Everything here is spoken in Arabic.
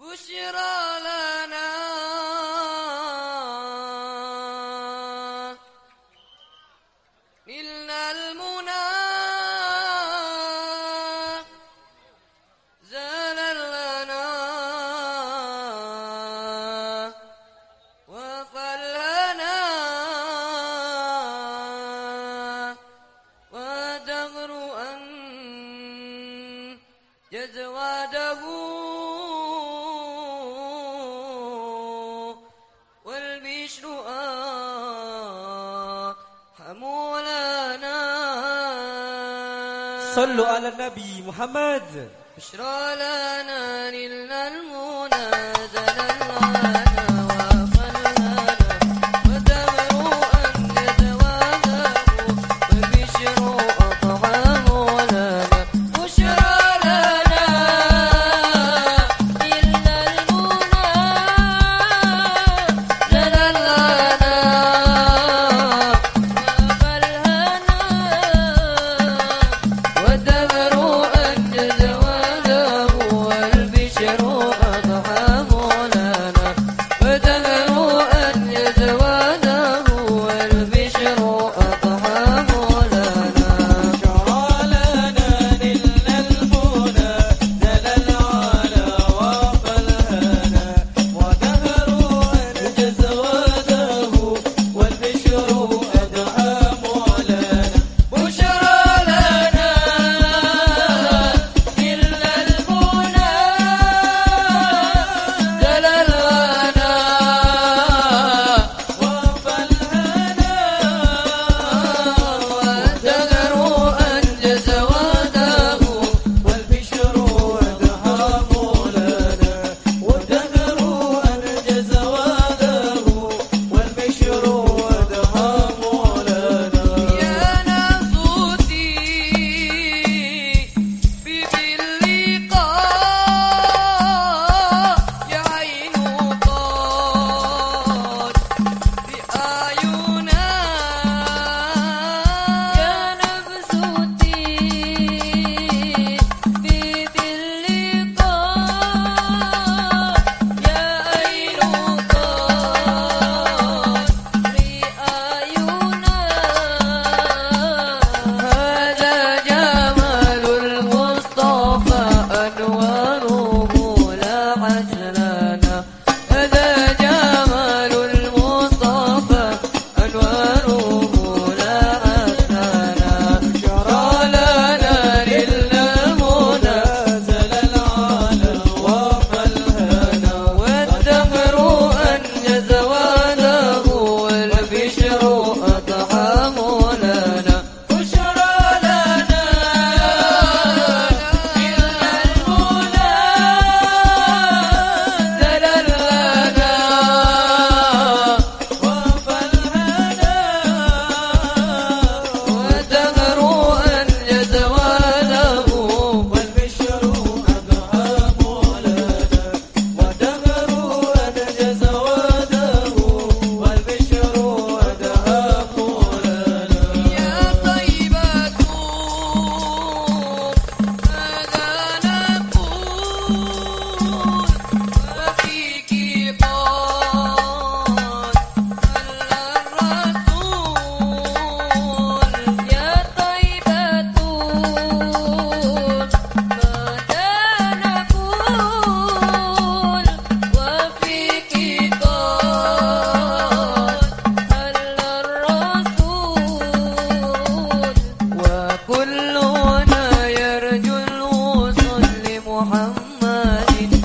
بشرى صلوا على النبي محمد. بشرى لنا للمنى. masjid